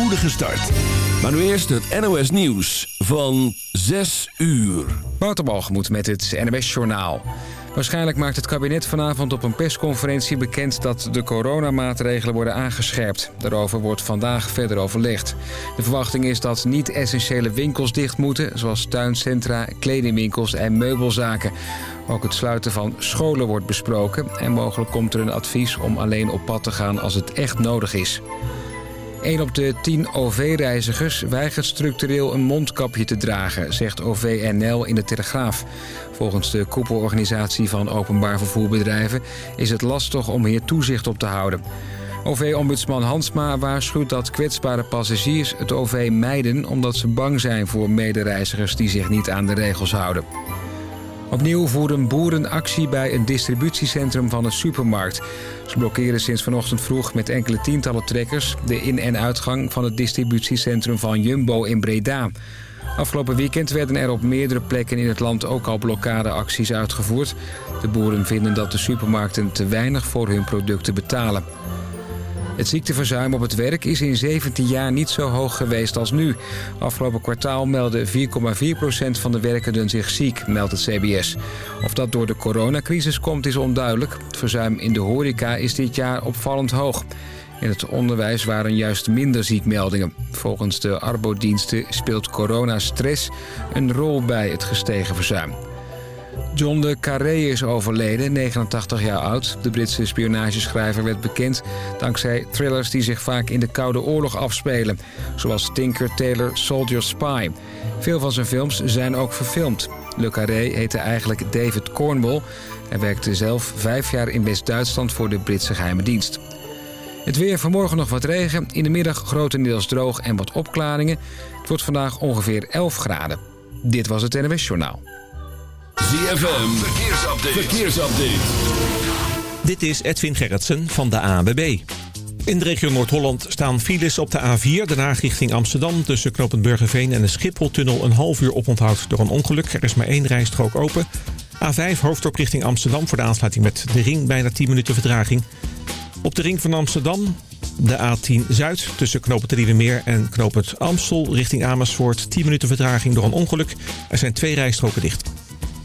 spoedige start. Maar nu eerst het NOS Nieuws van 6 uur. Wouterbalgemoed met het NOS Journaal. Waarschijnlijk maakt het kabinet vanavond op een persconferentie bekend dat de coronamaatregelen worden aangescherpt. Daarover wordt vandaag verder overlegd. De verwachting is dat niet-essentiële winkels dicht moeten, zoals tuincentra, kledingwinkels en meubelzaken. Ook het sluiten van scholen wordt besproken en mogelijk komt er een advies om alleen op pad te gaan als het echt nodig is. 1 op de 10 OV-reizigers weigert structureel een mondkapje te dragen, zegt OVNL in de Telegraaf. Volgens de koepelorganisatie van openbaar vervoerbedrijven is het lastig om hier toezicht op te houden. OV-ombudsman Hansma waarschuwt dat kwetsbare passagiers het OV mijden... omdat ze bang zijn voor medereizigers die zich niet aan de regels houden. Opnieuw voeren boeren actie bij een distributiecentrum van een supermarkt. Ze blokkeren sinds vanochtend vroeg met enkele tientallen trekkers... de in- en uitgang van het distributiecentrum van Jumbo in Breda. Afgelopen weekend werden er op meerdere plekken in het land ook al blokkadeacties uitgevoerd. De boeren vinden dat de supermarkten te weinig voor hun producten betalen. Het ziekteverzuim op het werk is in 17 jaar niet zo hoog geweest als nu. Afgelopen kwartaal meldde 4,4% van de werkenden zich ziek, meldt het CBS. Of dat door de coronacrisis komt is onduidelijk. Het verzuim in de horeca is dit jaar opvallend hoog. In het onderwijs waren juist minder ziekmeldingen. Volgens de arbodiensten speelt coronastress een rol bij het gestegen verzuim. John le Carré is overleden, 89 jaar oud. De Britse spionageschrijver werd bekend dankzij thrillers die zich vaak in de Koude Oorlog afspelen. Zoals Tinker Tailor Soldier Spy. Veel van zijn films zijn ook verfilmd. Le Carré heette eigenlijk David Cornwall. Hij werkte zelf vijf jaar in West-Duitsland voor de Britse geheime dienst. Het weer vanmorgen nog wat regen. In de middag grotendeels droog en wat opklaringen. Het wordt vandaag ongeveer 11 graden. Dit was het NWS Journaal. ZFM, verkeersupdate. verkeersupdate. Dit is Edwin Gerritsen van de ANWB. In de regio Noord-Holland staan files op de A4, daarna richting Amsterdam... tussen knooppunt Burgerveen en de Schipholtunnel een half uur oponthoud door een ongeluk. Er is maar één rijstrook open. A5 hoofddorp richting Amsterdam voor de aansluiting met de ring, bijna 10 minuten vertraging. Op de ring van Amsterdam de A10 Zuid tussen knooppunt Meer en knooppunt Amstel richting Amersfoort. 10 minuten vertraging door een ongeluk. Er zijn twee rijstroken dicht.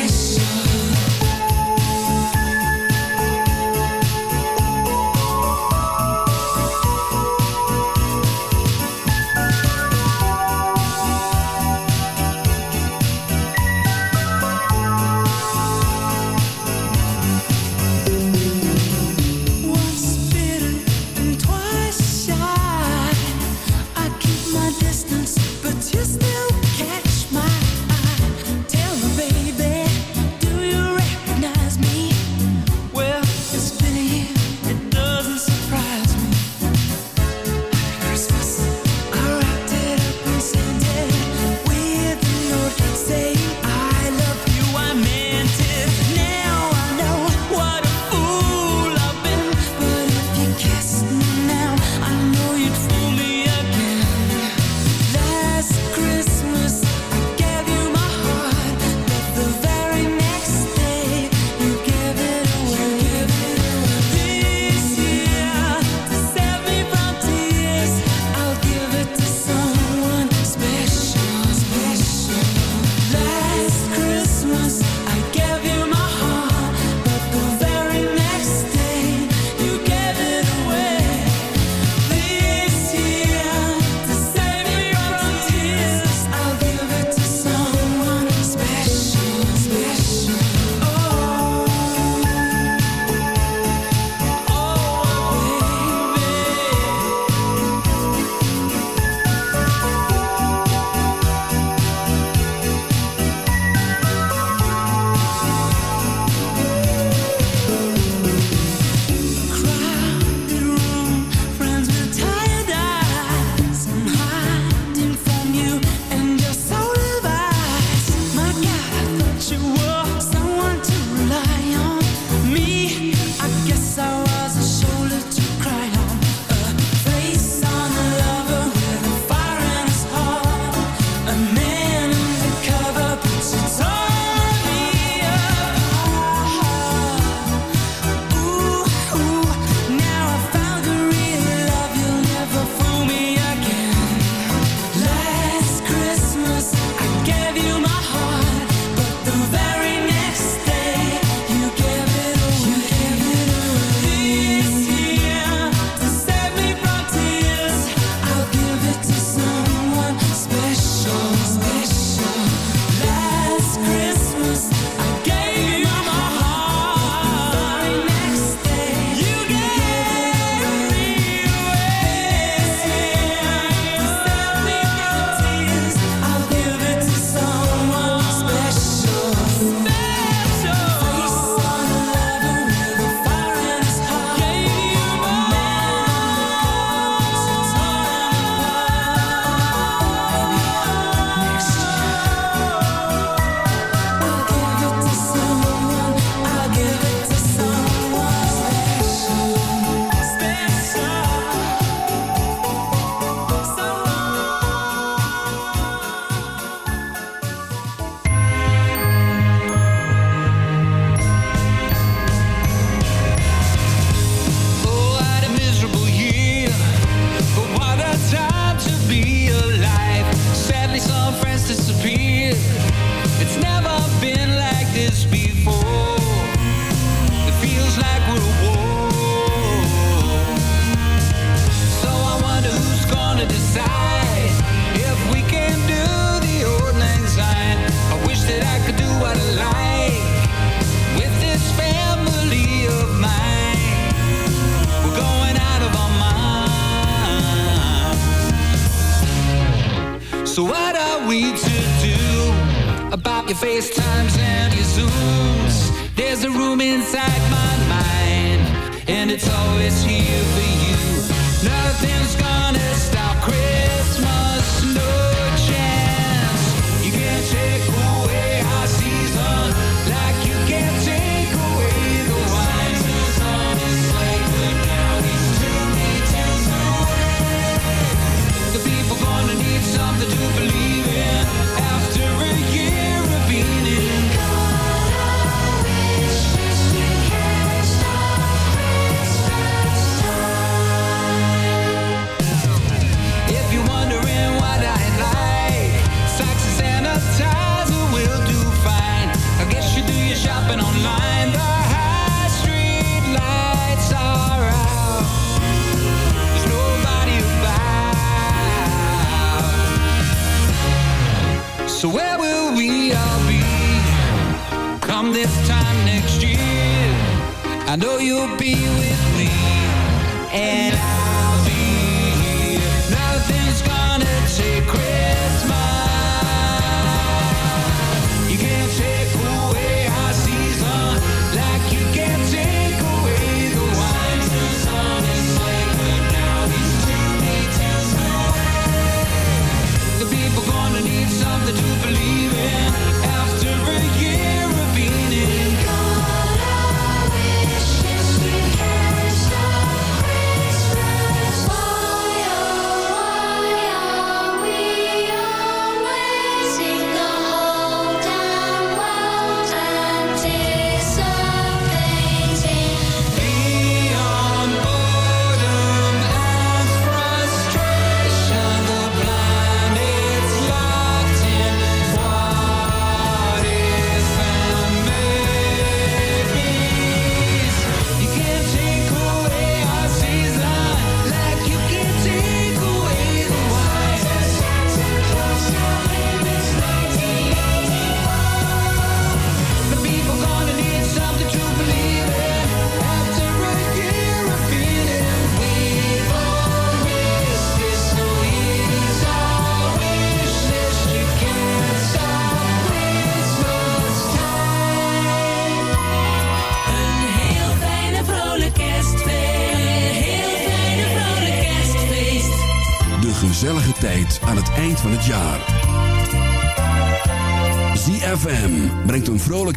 I saw.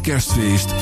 Kerstfeest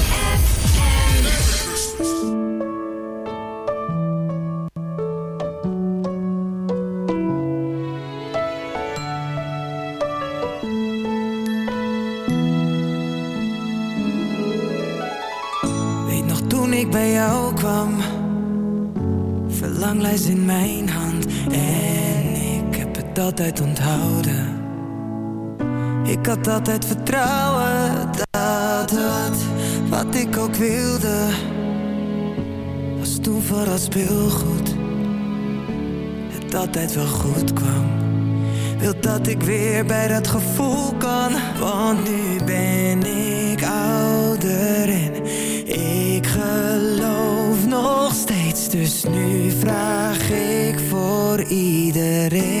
Altijd wel goed kwam. Wil dat ik weer bij dat gevoel kan, want nu ben ik ouder en ik geloof nog steeds. Dus nu vraag ik voor iedereen.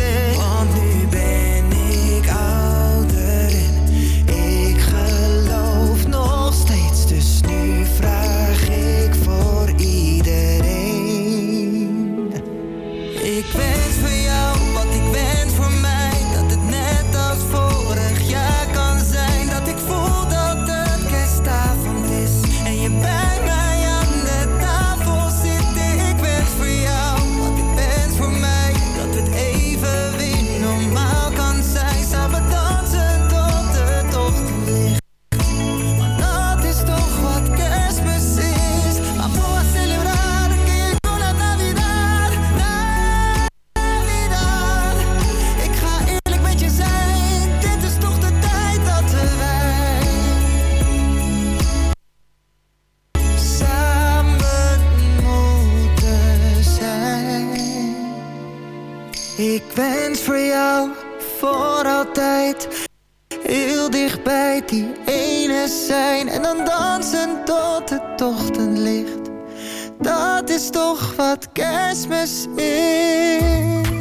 Voor altijd heel dichtbij die ene zijn en dan dansen tot het ochtendlicht. Dat is toch wat kerstmis is.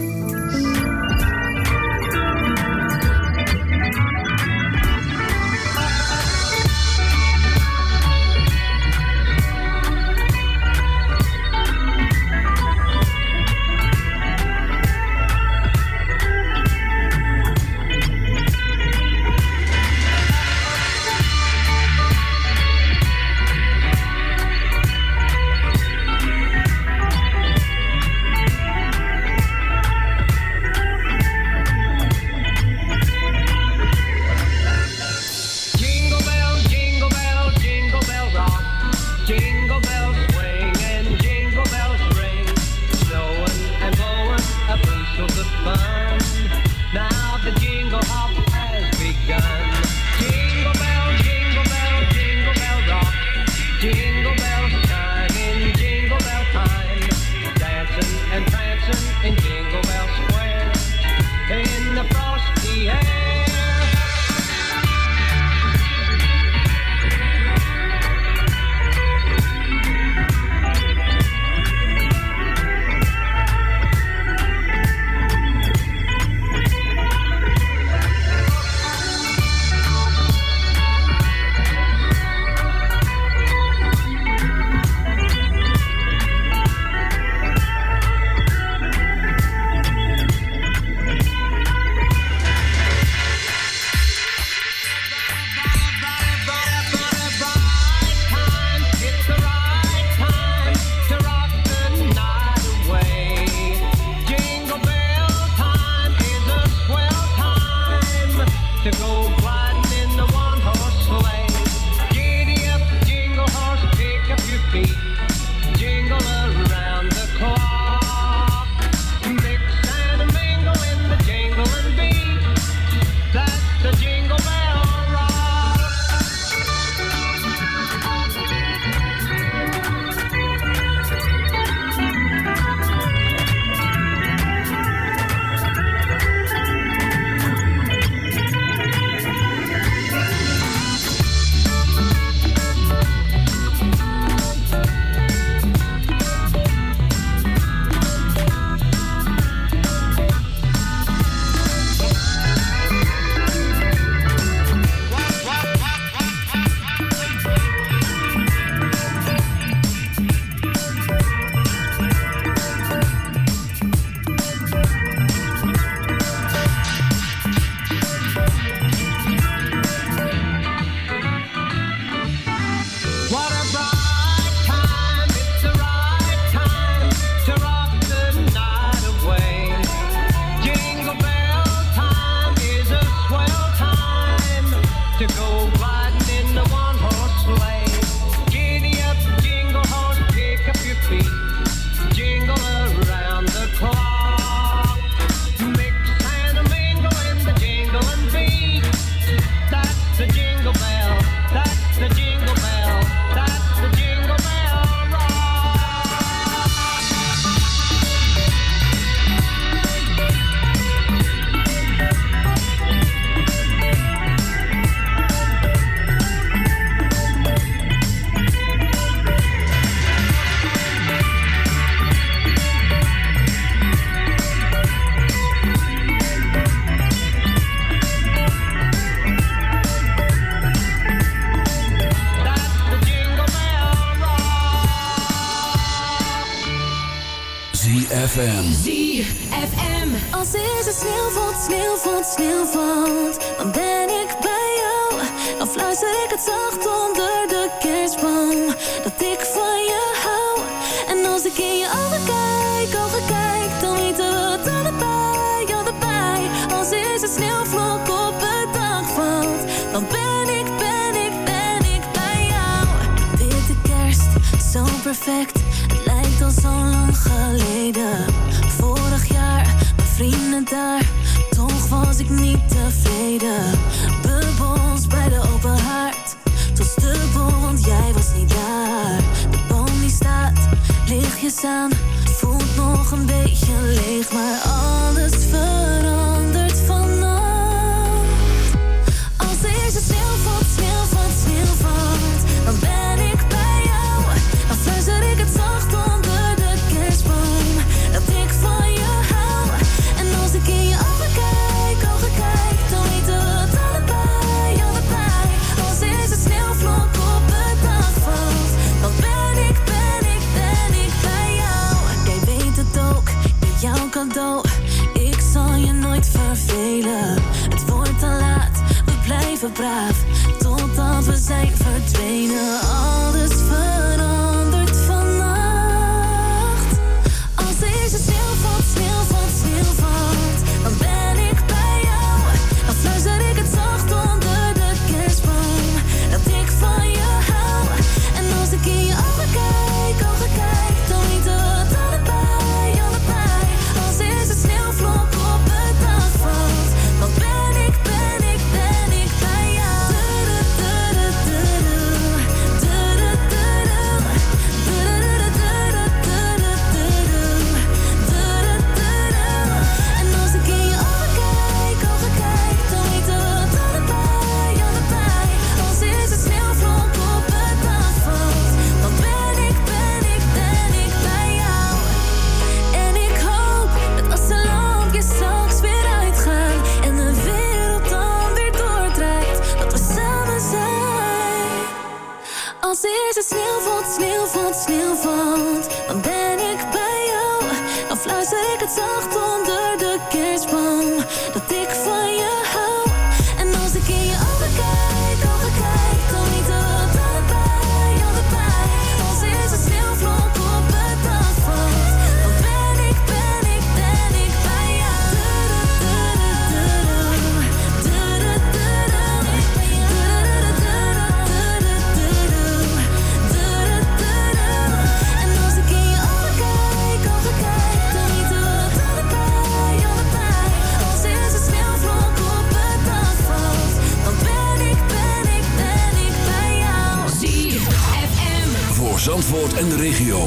En de regio.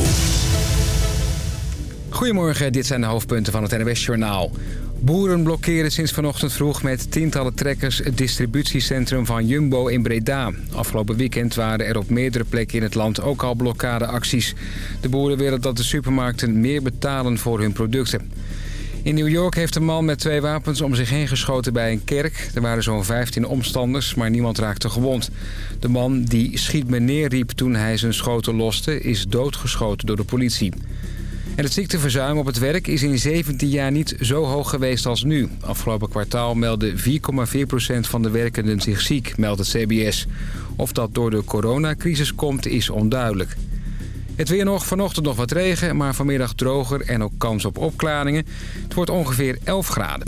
Goedemorgen, dit zijn de hoofdpunten van het NWS-journaal. Boeren blokkeren sinds vanochtend vroeg met tientallen trekkers... het distributiecentrum van Jumbo in Breda. Afgelopen weekend waren er op meerdere plekken in het land ook al blokkadeacties. De boeren willen dat de supermarkten meer betalen voor hun producten. In New York heeft een man met twee wapens om zich heen geschoten bij een kerk. Er waren zo'n 15 omstanders, maar niemand raakte gewond. De man die schiet me neer riep toen hij zijn schoten loste... is doodgeschoten door de politie. En het ziekteverzuim op het werk is in 17 jaar niet zo hoog geweest als nu. Afgelopen kwartaal meldde 4,4% van de werkenden zich ziek, meldt het CBS. Of dat door de coronacrisis komt, is onduidelijk. Het weer nog, vanochtend nog wat regen, maar vanmiddag droger en ook kans op opklaringen. Het wordt ongeveer 11 graden.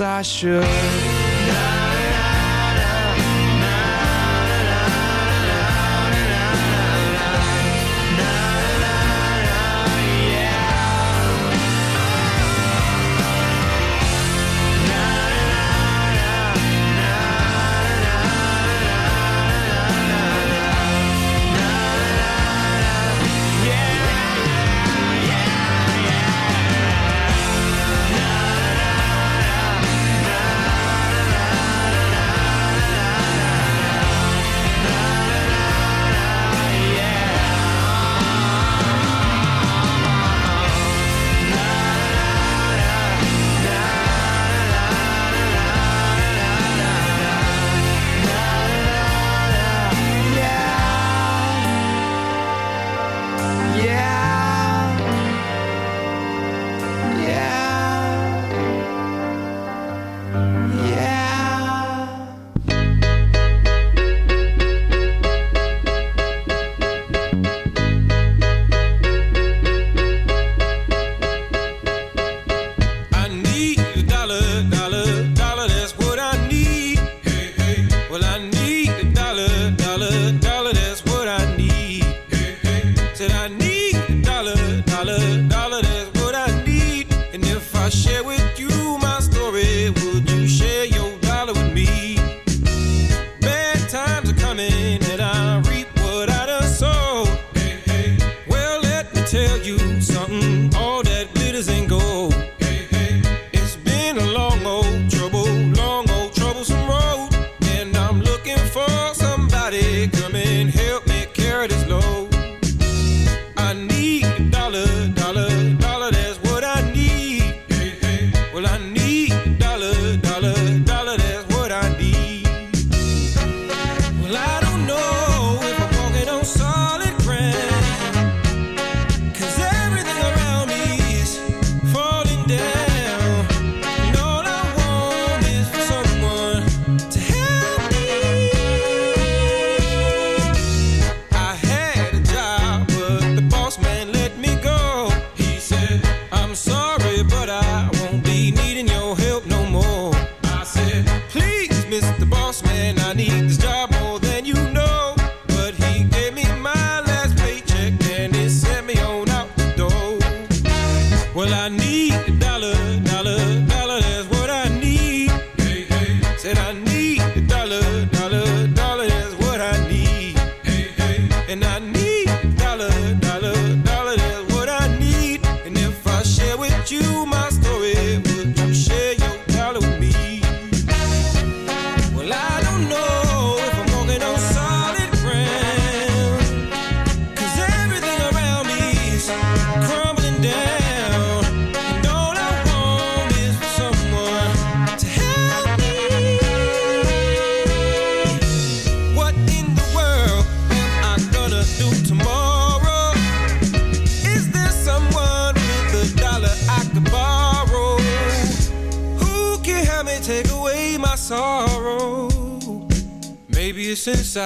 I should.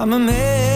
I'm a man.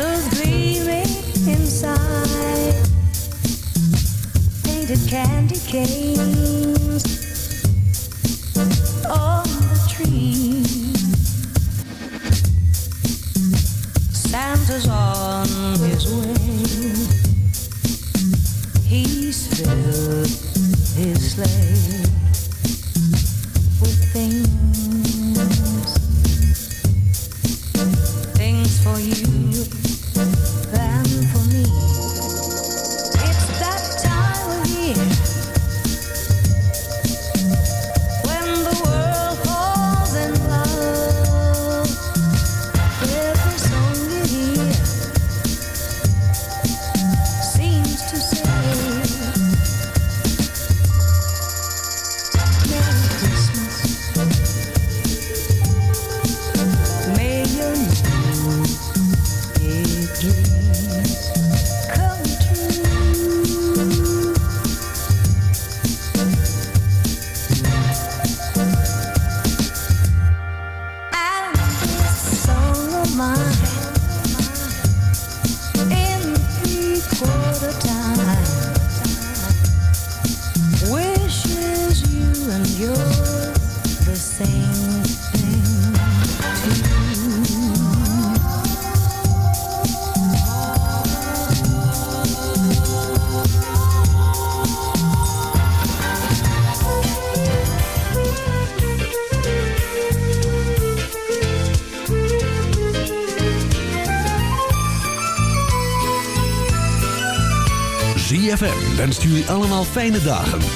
shadows gleaming inside. Painted candy canes on the tree. Santa's on his way. He's filled his sleigh. fijne dagen.